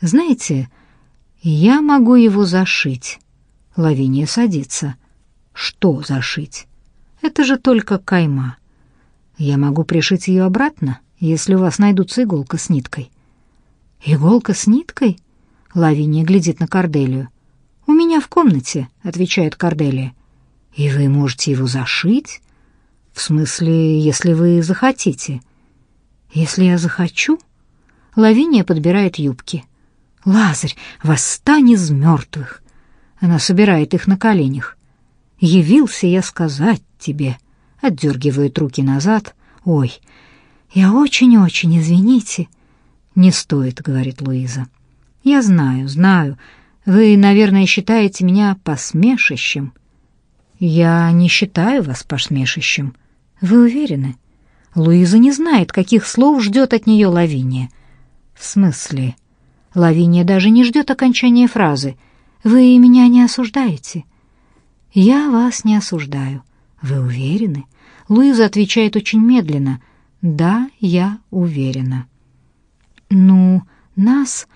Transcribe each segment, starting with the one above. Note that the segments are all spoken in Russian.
Знаете, я могу его зашить. Лавиния садится. Что зашить? Это же только кайма. Я могу пришить ее обратно, если у вас найдутся иголка с ниткой. Иголка с ниткой? Лавиния глядит на Корделию. У меня в комнате, отвечает Корделия. И вы можете его зашить? В смысле, если вы захотите. Если я захочу? Лавиния подбирает юбки. Лазарь, восстань из мертвых. Она собирает их на коленях. Явился я сказать тебе. Отдергивает руки назад. Ой, я очень-очень, извините. Не стоит, говорит Луиза. Я знаю, знаю. Вы, наверное, считаете меня посмешищем. Я не считаю вас посмешищем. Вы уверены? Луиза не знает, каких слов ждет от нее Лавиния. В смысле? Лавиния даже не ждет окончания фразы. Вы меня не осуждаете? Я вас не осуждаю. Вы уверены? Луиза отвечает очень медленно. Да, я уверена. Ну, нас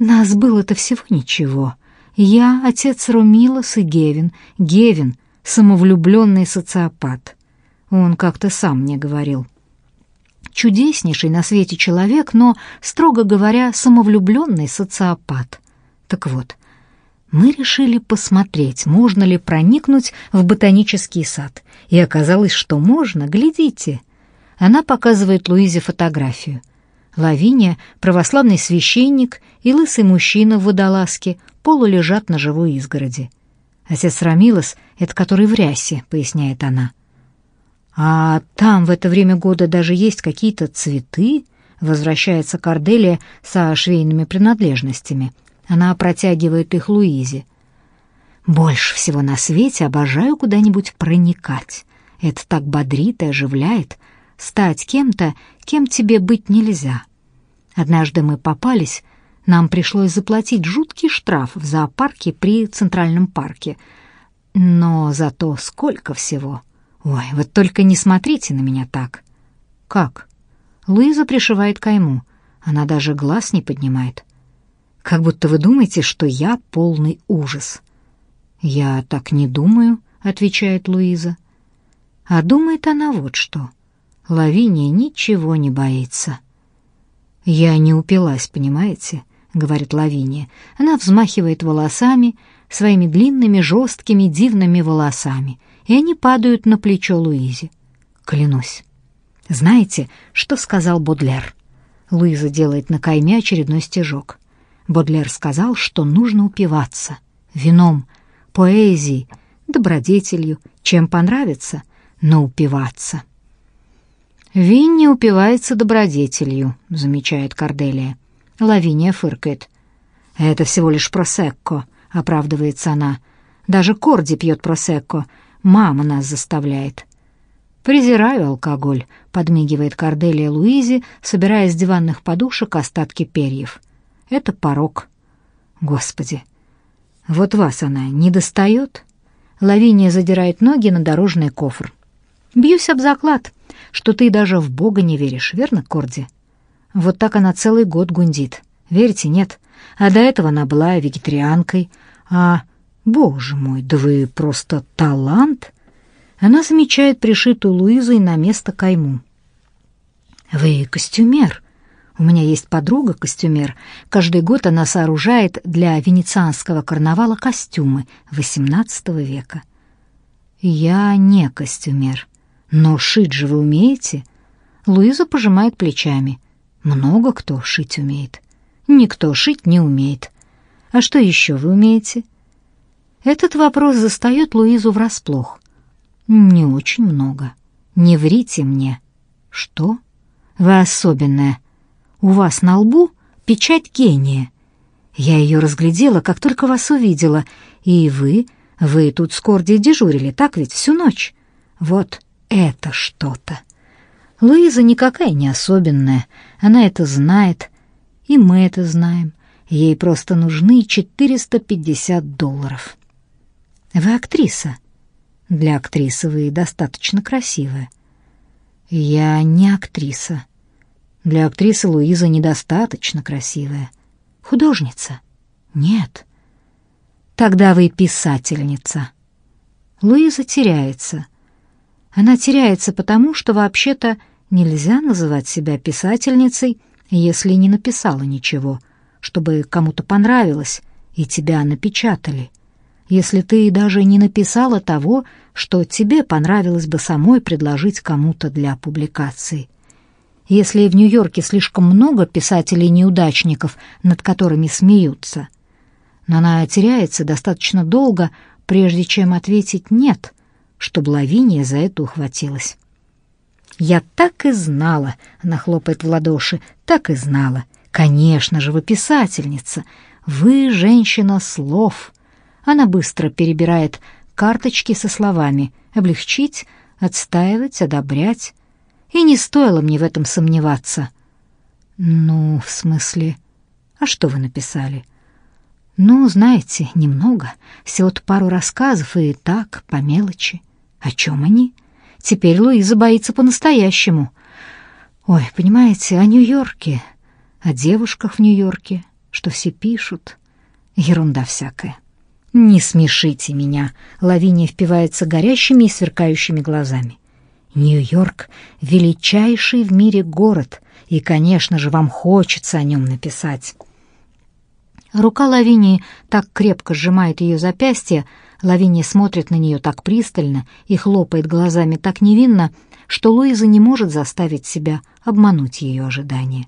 нас было-то всего ничего. Я, отец Румилос и Гевин. Гевин — самовлюбленный социопат. Он как-то сам мне говорил. Чудеснейший на свете человек, но, строго говоря, самовлюбленный социопат. Так вот, мы решили посмотреть, можно ли проникнуть в ботанический сад. И оказалось, что можно, глядите. Она показывает Луизе фотографию. Лавиния, православный священник и лысый мужчина в водолазке полулежат на живой изгороди. Отец Рамилос — это который в рясе, поясняет она. А там в это время года даже есть какие-то цветы, возвращается Корделия со швейными принадлежностями. Она протягивает их Луизе. Больше всего на свете обожаю куда-нибудь проникать. Это так бодрит и оживляет. Стать кем-то, кем тебе быть нельзя. Однажды мы попались, нам пришлось заплатить жуткий штраф в зоопарке при Центральном парке. Но зато сколько всего. Ой, вот только не смотрите на меня так. Как? Луиза пришивает кайму. Она даже глаз не поднимает. Как будто вы думаете, что я полный ужас. Я так не думаю, отвечает Луиза. А думает она вот что. Лавиния ничего не боится. Я не упилась, понимаете? говорит Лавиния. Она взмахивает волосами, своими длинными, жесткими, дивными волосами, и они падают на плечо Луизе. Клянусь. Знаете, что сказал Бодлер? Луиза делает на кайме очередной стежок. Бодлер сказал, что нужно упиваться вином, поэзией, добродетелью, чем понравится, но упиваться. «Винни упивается добродетелью», — замечает Корделия. Лавиния фыркает. «Это всего лишь просекко», — оправдывается она. «Даже Корди пьет просекко. Мама нас заставляет». «Презираю алкоголь», — подмигивает Корделия Луизи, собирая с диванных подушек остатки перьев. «Это порог». «Господи! Вот вас она не достает?» Лавиния задирает ноги на дорожный кофр. «Бьюсь об заклад что ты даже в Бога не веришь, верно, Корди? Вот так она целый год гундит. Верите, нет? А до этого она была вегетарианкой. А, боже мой, да вы просто талант!» Она замечает пришитую Луизой на место кайму. «Вы костюмер?» У меня есть подруга-костюмер. Каждый год она сооружает для венецианского карнавала костюмы XVIII века. Я не костюмер. Но шить же вы умеете? Луиза пожимает плечами. Много кто шить умеет. Никто шить не умеет. А что еще вы умеете? Этот вопрос застает Луизу врасплох. Не очень много. Не врите мне. Что? Вы особенная. У вас на лбу печать гения. Я ее разглядела, как только вас увидела. И вы, вы тут с Корди дежурили, так ведь, всю ночь? Вот, это что-то. Луиза никакая не особенная, она это знает, и мы это знаем. Ей просто нужны 450 долларов. Вы актриса. Для актрисы вы достаточно красивая. Я не актриса. Для актрисы Луиза недостаточно красивая. Художница? Нет. Тогда вы писательница. Луиза теряется. Она теряется потому, что вообще-то нельзя называть себя писательницей, если не написала ничего, чтобы кому-то понравилось и тебя напечатали. Если ты даже не написала того, что тебе понравилось бы самой предложить кому-то для публикации. Если в Нью-Йорке слишком много писателей-неудачников, над которыми смеются. Но она теряется достаточно долго, прежде чем ответить «нет», чтобы Лавиния за это ухватилась. «Я так и знала», — она хлопает в ладоши, — «так и знала. Конечно же, вы писательница. Вы женщина слов». Она быстро перебирает карточки со словами «облегчить», «отстаивать», «одобрять». И не стоило мне в этом сомневаться. «Ну, в смысле...» «А что вы написали?» «Ну, знаете, немного. Всего-то пару рассказов и так, по мелочи. О чем они?» Теперь Луиза боится по-настоящему. Ой, понимаете, о Нью-Йорке, о девушках в Нью-Йорке, что все пишут. Ерунда всякая. Не смешите меня. Лавиния впивается горящими и сверкающими глазами. Нью-Йорк — величайший в мире город, и, конечно же, вам хочется о нем написать. Рука Лавинии так крепко сжимает ее запястье, Лавиния смотрит на нее так пристально и хлопает глазами так невинно, что Луиза не может заставить себя обмануть ее ожидания.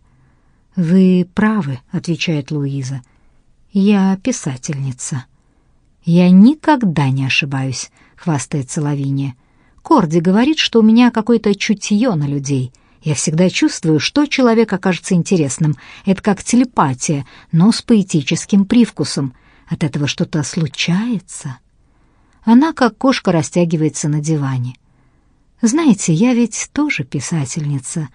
«Вы правы», — отвечает Луиза. «Я писательница». «Я никогда не ошибаюсь», — хвастается Лавиния. «Корди говорит, что у меня какое-то чутье на людей. Я всегда чувствую, что человек окажется интересным. Это как телепатия, но с поэтическим привкусом. От этого что-то случается». Она, как кошка, растягивается на диване. Знаете, я ведь тоже писательница.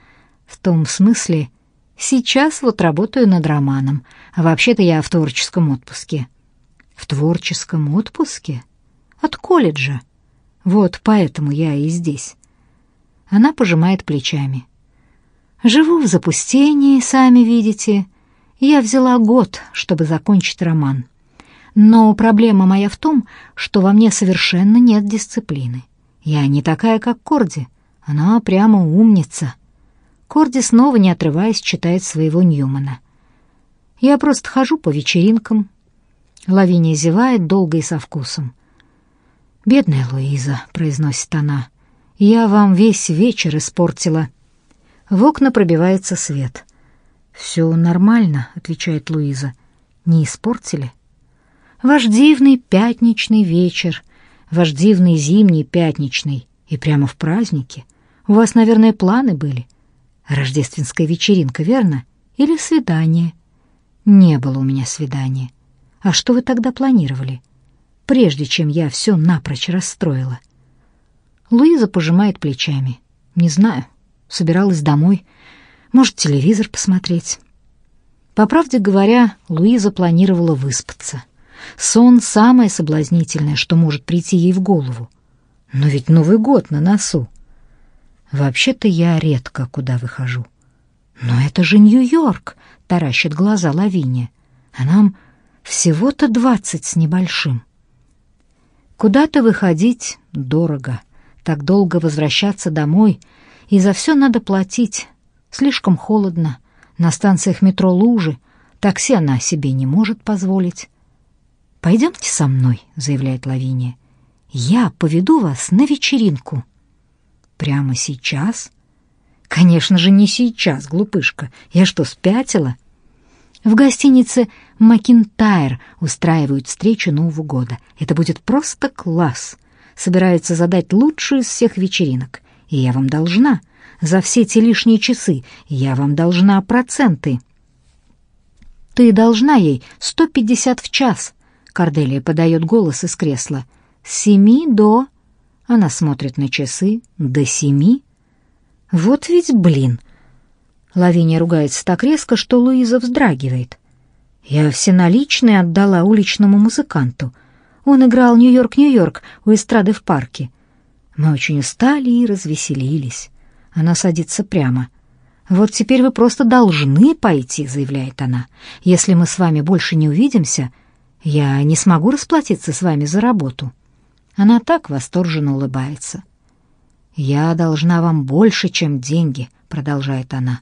В том смысле, сейчас вот работаю над романом, а вообще-то я в творческом отпуске. В творческом отпуске? От колледжа. Вот поэтому я и здесь. Она пожимает плечами. Живу в запустении, сами видите. Я взяла год, чтобы закончить роман. Но проблема моя в том, что во мне совершенно нет дисциплины. Я не такая, как Корди. Она прямо умница. Корди снова, не отрываясь, читает своего Ньюмана. Я просто хожу по вечеринкам. Лавиния зевает долго и со вкусом. «Бедная Луиза», — произносит она, — «я вам весь вечер испортила». В окна пробивается свет. «Все нормально», — отвечает Луиза. «Не испортили?» Ваш дивный пятничный вечер, ваш дивный зимний пятничный, и прямо в празднике. У вас, наверное, планы были. Рождественская вечеринка, верно? Или свидание? Не было у меня свидания. А что вы тогда планировали? Прежде чем я все напрочь расстроила. Луиза пожимает плечами. Не знаю. Собиралась домой. Может, телевизор посмотреть. По правде говоря, Луиза планировала выспаться. Сон — самое соблазнительное, что может прийти ей в голову. Но ведь Новый год на носу. Вообще-то я редко куда выхожу. Но это же Нью-Йорк, таращит глаза Лавиния. А нам всего-то двадцать с небольшим. Куда-то выходить дорого, так долго возвращаться домой, и за все надо платить. Слишком холодно, на станциях метро лужи, такси она себе не может позволить. «Пойдемте со мной», — заявляет Лавиния. «Я поведу вас на вечеринку». «Прямо сейчас?» «Конечно же, не сейчас, глупышка. Я что, спятила?» В гостинице «Макинтайр» устраивают встречу Нового года. Это будет просто класс. Собираются задать лучшую из всех вечеринок. И я вам должна. За все те лишние часы я вам должна проценты. Ты должна ей сто пятьдесят в час. Корделия подает голос из кресла. «С семи до...» Она смотрит на часы. «До семи?» «Вот ведь блин!» Лавиния ругается так резко, что Луиза вздрагивает. «Я все наличные отдала уличному музыканту. Он играл «Нью-Йорк, Нью-Йорк» у эстрады в парке. Мы очень устали и развеселились. Она садится прямо. «Вот теперь вы просто должны пойти», — заявляет она. «Если мы с вами больше не увидимся, я не смогу расплатиться с вами за работу». Она так восторженно улыбается. «Я должна вам больше, чем деньги», — продолжает она.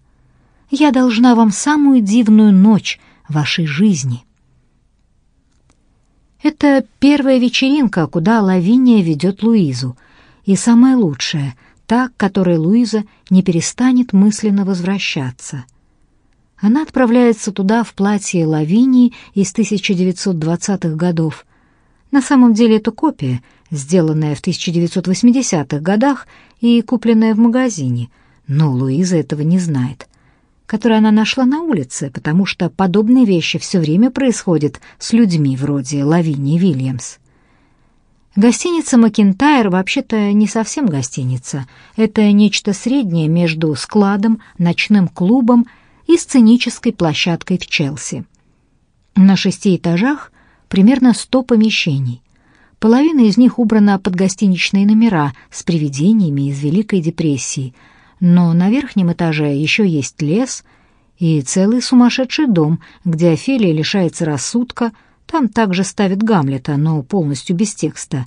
«Я должна вам самую дивную ночь вашей жизни». Это первая вечеринка, куда Лавиния ведет Луизу, и самая лучшая, та, к которой Луиза не перестанет мысленно возвращаться. Она отправляется туда в платье Лавинии из 1920-х годов. На самом деле это копия, сделанная в 1980-х годах и купленная в магазине, но Луиза этого не знает который она нашла на улице, потому что подобные вещи все время происходят с людьми вроде Лавини Вильямс. Гостиница «Макентайр» вообще-то не совсем гостиница. Это нечто среднее между складом, ночным клубом и сценической площадкой в Челси. На шести этажах примерно сто помещений. Половина из них убрана под гостиничные номера с привидениями из Великой депрессии – но на верхнем этаже еще есть лес и целый сумасшедший дом, где Офелия лишается рассудка, там также ставят Гамлета, но полностью без текста.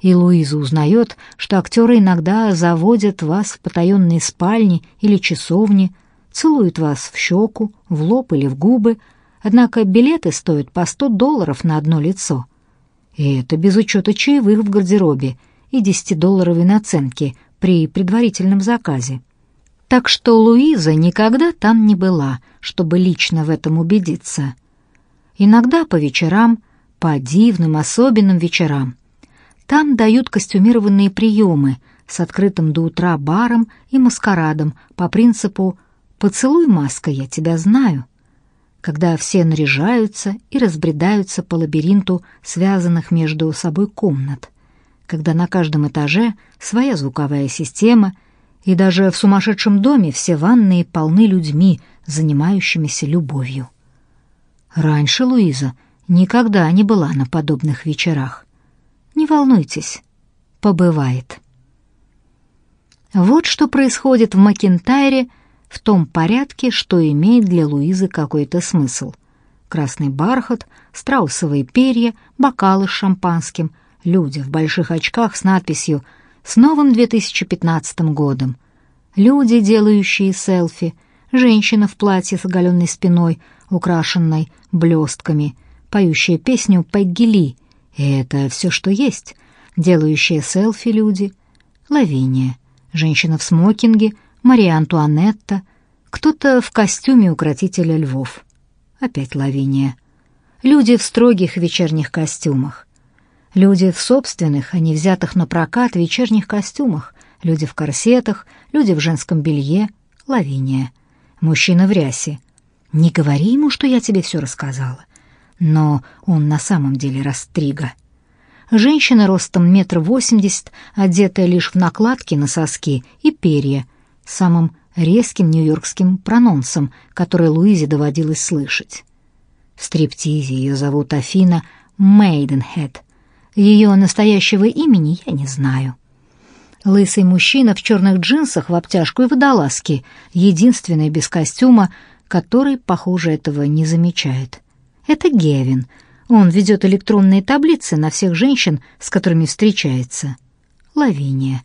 И Луиза узнает, что актеры иногда заводят вас в потаенные спальни или часовни, целуют вас в щеку, в лоб или в губы, однако билеты стоят по 100 долларов на одно лицо. И это без учета чаевых в гардеробе и 10-долларовой наценки при предварительном заказе. Так что Луиза никогда там не была, чтобы лично в этом убедиться. Иногда по вечерам, по дивным, особенным вечерам. Там дают костюмированные приемы с открытым до утра баром и маскарадом по принципу «поцелуй, маска, я тебя знаю», когда все наряжаются и разбредаются по лабиринту связанных между собой комнат когда на каждом этаже своя звуковая система, и даже в сумасшедшем доме все ванные полны людьми, занимающимися любовью. Раньше Луиза никогда не была на подобных вечерах. Не волнуйтесь, побывает. Вот что происходит в Макентайре в том порядке, что имеет для Луизы какой-то смысл. Красный бархат, страусовые перья, бокалы с шампанским — люди в больших очках с надписью «С новым 2015 годом», люди, делающие селфи, женщина в платье с оголенной спиной, украшенной блестками, поющая песню Пегги Ли. И это все, что есть. Делающие селфи люди. Лавиния, женщина в смокинге, Мария Антуанетта, кто-то в костюме укротителя львов. Опять Лавиния. Люди в строгих вечерних костюмах. Люди в собственных, а не взятых на прокат вечерних костюмах, люди в корсетах, люди в женском белье, Лавиния. Мужчина в рясе. Не говори ему, что я тебе все рассказала. Но он на самом деле растрига. Женщина ростом метр восемьдесят, одетая лишь в накладки на соски и перья, самым резким нью-йоркским прононсом, который Луизе доводилось слышать. В стриптизе ее зовут Афина Мейденхед — ее настоящего имени я не знаю. Лысый мужчина в черных джинсах в обтяжку и водолазке, единственный без костюма, который, похоже, этого не замечает. Это Гевин. Он ведет электронные таблицы на всех женщин, с которыми встречается. Лавиния.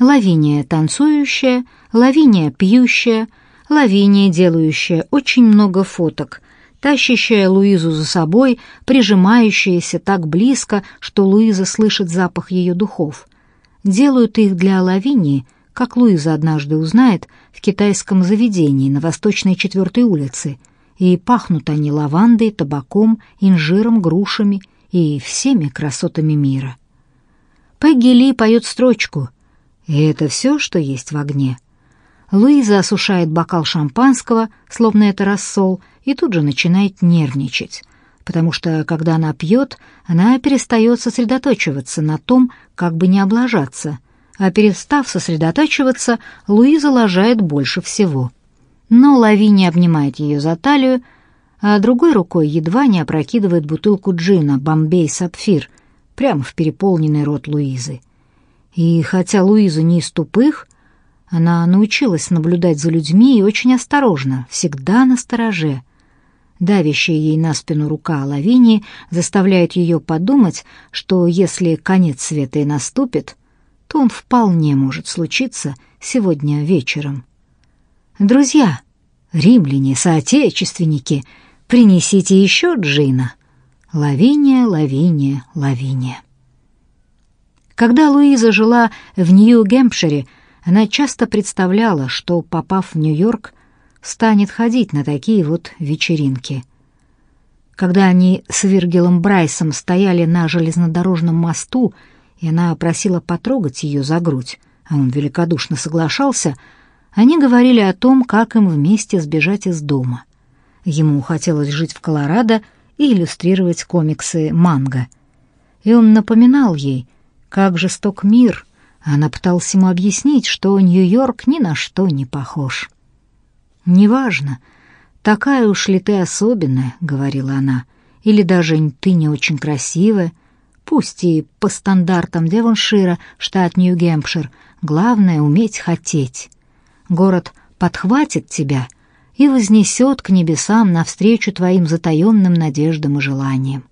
Лавиния танцующая, Лавиния пьющая, Лавиния делающая очень много фоток, тащащая Луизу за собой, прижимающаяся так близко, что Луиза слышит запах ее духов. Делают их для Лавинии, как Луиза однажды узнает, в китайском заведении на Восточной четвертой улице, и пахнут они лавандой, табаком, инжиром, грушами и всеми красотами мира. Пегги Ли поет строчку, и это все, что есть в огне. Луиза осушает бокал шампанского, словно это рассол, и тут же начинает нервничать, потому что, когда она пьет, она перестает сосредоточиваться на том, как бы не облажаться, а перестав сосредотачиваться, Луиза лажает больше всего. Но Лавини обнимает ее за талию, а другой рукой едва не опрокидывает бутылку джина «Бомбей Сапфир» прямо в переполненный рот Луизы. И хотя Луиза не из тупых, Она научилась наблюдать за людьми и очень осторожно, всегда на стороже. Давящая ей на спину рука Лавинии заставляет ее подумать, что если конец света и наступит, то он вполне может случиться сегодня вечером. «Друзья, римляне, соотечественники, принесите еще джина!» Лавиния, Лавиния, Лавиния. Когда Луиза жила в Нью-Гэмпшире, она часто представляла, что, попав в Нью-Йорк, станет ходить на такие вот вечеринки. Когда они с Виргилом Брайсом стояли на железнодорожном мосту, и она просила потрогать ее за грудь, а он великодушно соглашался, они говорили о том, как им вместе сбежать из дома. Ему хотелось жить в Колорадо и иллюстрировать комиксы «Манго». И он напоминал ей, как жесток мир, она пыталась ему объяснить, что Нью-Йорк ни на что не похож. «Неважно, такая уж ли ты особенная», — говорила она, — «или даже ты не очень красивая, пусть и по стандартам Девоншира, штат Нью-Гэмпшир, главное — уметь хотеть. Город подхватит тебя и вознесет к небесам навстречу твоим затаенным надеждам и желаниям.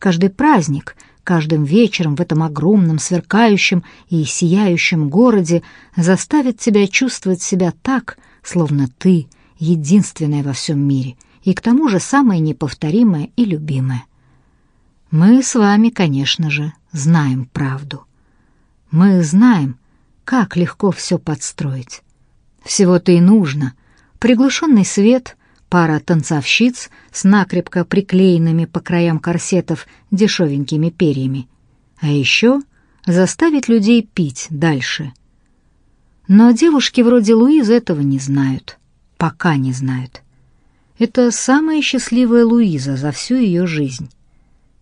Каждый праздник — каждым вечером в этом огромном, сверкающем и сияющем городе заставит тебя чувствовать себя так, словно ты единственная во всем мире, и к тому же самая неповторимая и любимая. Мы с вами, конечно же, знаем правду. Мы знаем, как легко все подстроить. Всего-то и нужно. Приглушенный свет, пара танцовщиц с накрепко приклеенными по краям корсетов дешевенькими перьями. А еще заставить людей пить дальше. Но девушки вроде Луизы этого не знают. Пока не знают. Это самая счастливая Луиза за всю ее жизнь.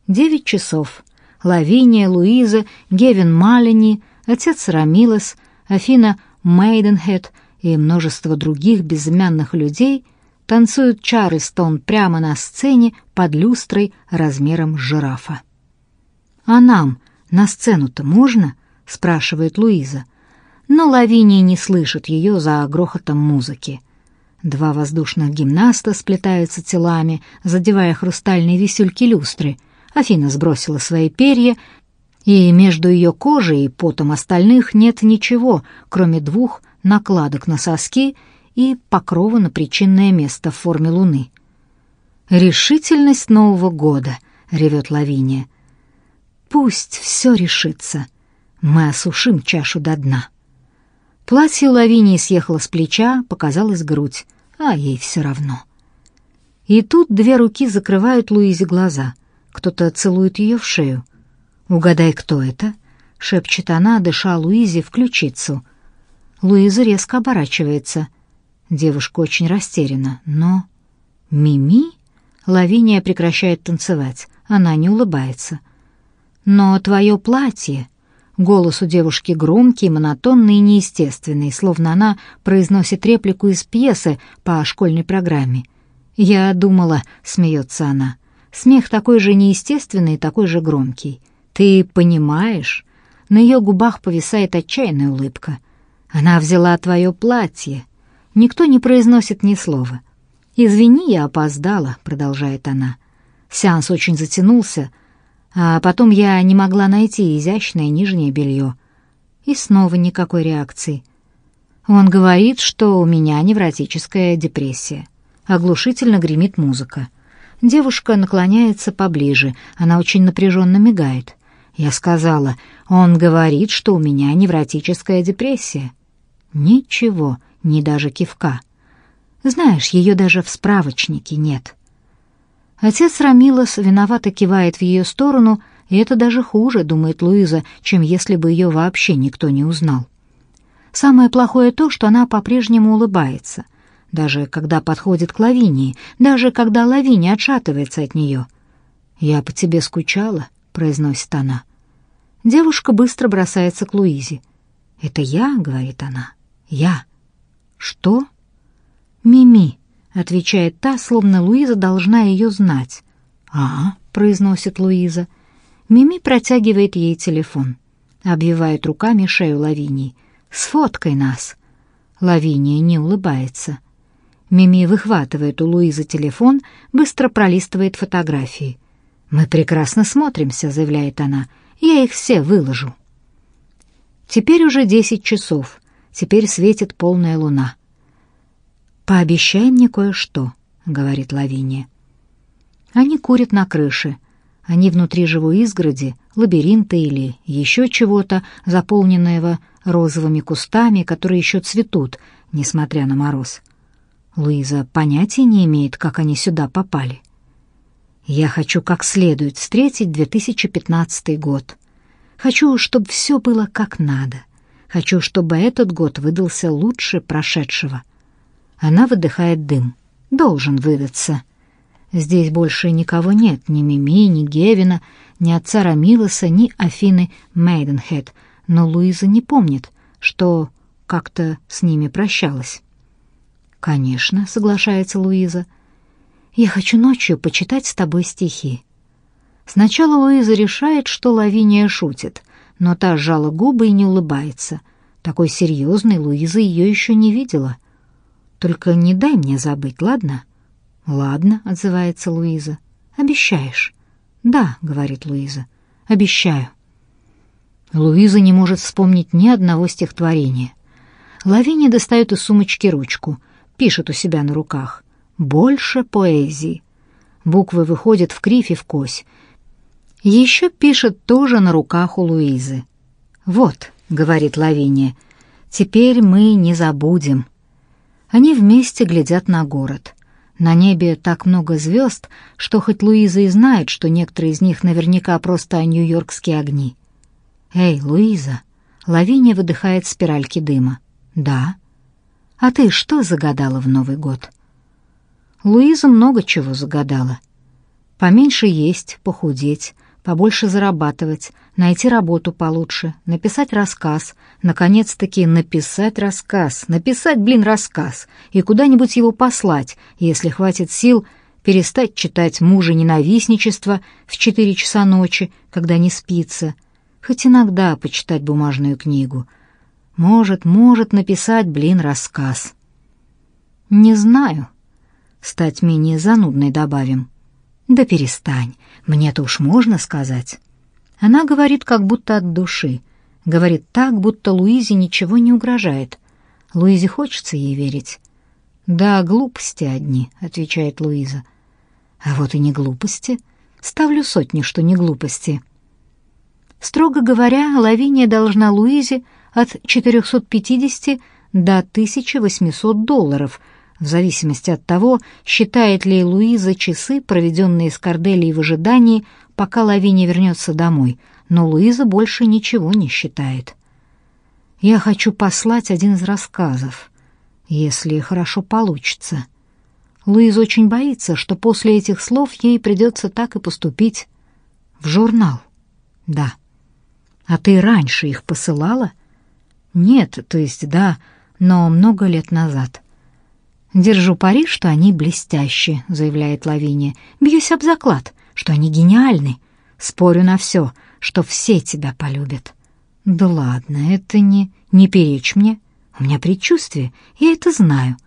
Девять часов. Лавиния, Луиза, Гевин Малини, отец Рамилос, Афина Мейденхед и множество других безымянных людей танцуют Чарльстон прямо на сцене под люстрой размером с жирафа. «А нам на сцену-то можно?» — спрашивает Луиза. Но Лавиния не слышит ее за грохотом музыки. Два воздушных гимнаста сплетаются телами, задевая хрустальные висюльки люстры. Афина сбросила свои перья, и между ее кожей и потом остальных нет ничего, кроме двух накладок на соски и покрова на причинное место в форме луны. «Решительность Нового года!» — ревет Лавиния. «Пусть все решится. Мы осушим чашу до дна». Платье Лавинии съехало с плеча, показалась грудь, а ей все равно. И тут две руки закрывают Луизе глаза. Кто-то целует ее в шею. «Угадай, кто это?» — шепчет она, дыша Луизе в ключицу. Луиза резко оборачивается. Девушка очень растеряна, но... «Мими?» Лавиния прекращает танцевать. Она не улыбается. «Но твое платье...» Голос у девушки громкий, монотонный и неестественный, словно она произносит реплику из пьесы по школьной программе. «Я думала», — смеется она, — «смех такой же неестественный и такой же громкий. Ты понимаешь?» На ее губах повисает отчаянная улыбка. «Она взяла твое платье». Никто не произносит ни слова. «Извини, я опоздала», — продолжает она. Сеанс очень затянулся, а потом я не могла найти изящное нижнее белье. И снова никакой реакции. Он говорит, что у меня невротическая депрессия. Оглушительно гремит музыка. Девушка наклоняется поближе, она очень напряженно мигает. Я сказала, он говорит, что у меня невротическая депрессия. Ничего, ни даже кивка. Знаешь, ее даже в справочнике нет. Отец Рамилос виновато кивает в ее сторону, и это даже хуже, думает Луиза, чем если бы ее вообще никто не узнал. Самое плохое то, что она по-прежнему улыбается, даже когда подходит к Лавинии, даже когда Лавиния отшатывается от нее. «Я по тебе скучала», — произносит она. Девушка быстро бросается к Луизе. «Это я», — говорит она, — «я». «Что?» «Мими», — отвечает та, словно Луиза должна ее знать. «А», — произносит Луиза. Мими протягивает ей телефон. Обвивает руками шею Лавинии. «Сфоткай нас». Лавиния не улыбается. Мими выхватывает у Луизы телефон, быстро пролистывает фотографии. «Мы прекрасно смотримся», — заявляет она. «Я их все выложу». Теперь уже десять часов. Теперь светит полная луна. «Пообещай мне кое-что», — говорит Лавиния. Они курят на крыше. Они внутри живой изгороди, лабиринта или еще чего-то, заполненного розовыми кустами, которые еще цветут, несмотря на мороз. Луиза понятия не имеет, как они сюда попали. Я хочу как следует встретить 2015 год. Хочу, чтобы все было как надо. Хочу, чтобы этот год выдался лучше прошедшего. Она выдыхает дым. Должен выдаться. Здесь больше никого нет, ни Мими, ни Гевина, ни отца Рамилоса, ни Афины Мейденхед, но Луиза не помнит, что как-то с ними прощалась. «Конечно», — соглашается Луиза. «Я хочу ночью почитать с тобой стихи». Сначала Луиза решает, что Лавиния шутит, но та сжала губы и не улыбается. Такой серьезной Луиза ее еще не видела. «Только не дай мне забыть, ладно?» «Ладно», — отзывается Луиза. «Обещаешь?» «Да», — говорит Луиза. «Обещаю». Луиза не может вспомнить ни одного стихотворения. Лавиния достает из сумочки ручку — пишет у себя на руках. Больше поэзии. Буквы выходят в кривь и в кось. Еще пишет тоже на руках у Луизы. «Вот», — говорит Лавиния, — «теперь мы не забудем». Они вместе глядят на город. На небе так много звезд, что хоть Луиза и знает, что некоторые из них наверняка просто нью-йоркские огни. «Эй, Луиза!» Лавиния выдыхает спиральки дыма. «Да». А ты что загадала в Новый год? Луиза много чего загадала. Поменьше есть, похудеть, побольше зарабатывать, найти работу получше, написать рассказ, наконец-таки написать рассказ, написать, блин, рассказ и куда-нибудь его послать, если хватит сил перестать читать мужа ненавистничество в четыре часа ночи, когда не спится, хоть иногда почитать бумажную книгу — может, может написать, блин, рассказ. Не знаю. Стать менее занудной добавим. Да перестань, мне-то уж можно сказать. Она говорит как будто от души. Говорит так, будто Луизе ничего не угрожает. Луизе хочется ей верить. «Да, глупости одни», — отвечает Луиза. «А вот и не глупости. Ставлю сотни, что не глупости». Строго говоря, Лавиния должна Луизе от 450 до 1800 долларов, в зависимости от того, считает ли Луиза часы, проведенные с Корделией в ожидании, пока Лавиния вернется домой, но Луиза больше ничего не считает. «Я хочу послать один из рассказов, если хорошо получится». Луиза очень боится, что после этих слов ей придется так и поступить. В журнал. Да. А ты раньше их посылала? — нет, то есть да, но много лет назад. Держу пари, что они блестящие, заявляет Лавиния. Бьюсь об заклад, что они гениальны. Спорю на все, что все тебя полюбят. Да ладно, это не... Не перечь мне. У меня предчувствие, я это знаю.